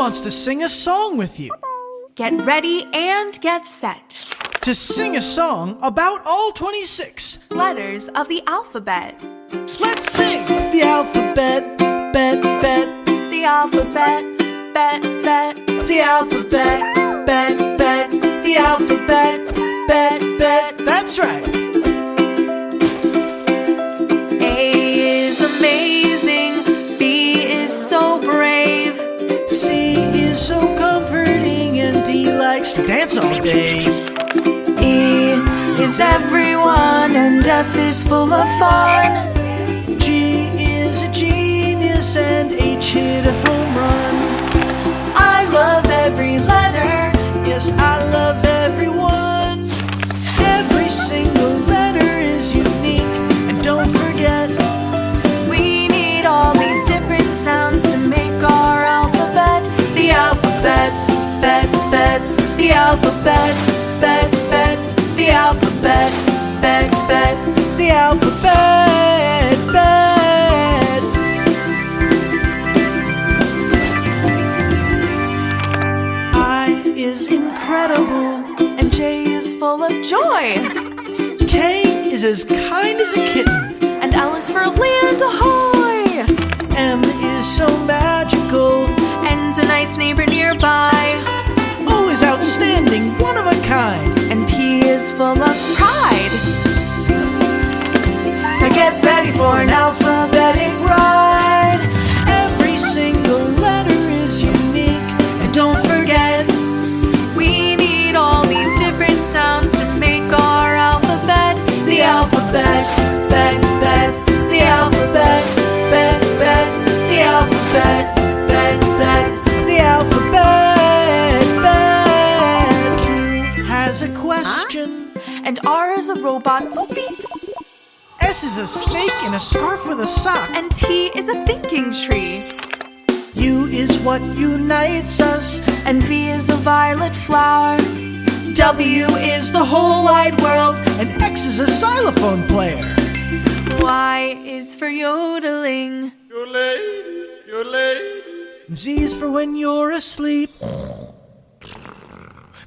wants to sing a song with you. Get ready and get set. To sing a song about all 26. Letters of the alphabet. Let's sing the alphabet, bet, bet, The alphabet. Bet, bet. the alphabet, bet, bet, the alphabet, bet, bet. That's right. Dance all day. E is everyone, and F is full of fun. G is a genius, and H hit a home run. I love every letter, yes, I love The alphabet, bet, bet. The alphabet, bet, bet. the alphabet, bet. I is incredible. And J is full of joy. K is as kind as a kitten. And L is for land ahoy. M is so magical. And a nice neighbor nearby. Outstanding, one of a kind. And P is full of pride. And R is a robot. Boop, beep. S is a snake in a scarf with a sock. And T is a thinking tree. U is what unites us. And V is a violet flower. W is the whole wide world, and X is a xylophone player. Y is for yodeling. And Z is for when you're asleep.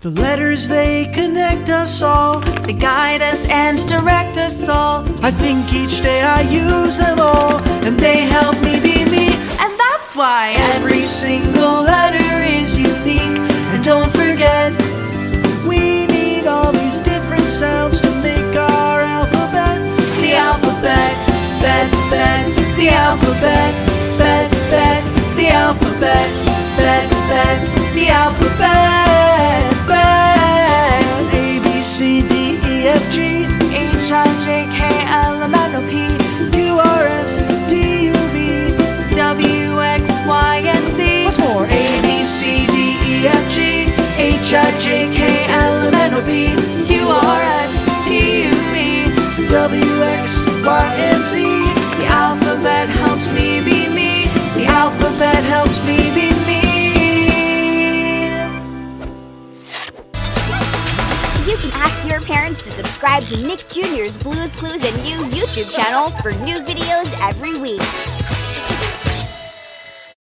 The letters they connect us all. They guide us and direct us all. I think each day I use them all, I, J, K, L, M, N, O, P, Q R S T U V. W, X, Y, and Z. The alphabet helps me be me. The alphabet helps me be me. You can ask your parents to subscribe to Nick Jr.'s Blue's Clues and You YouTube channel for new videos every week.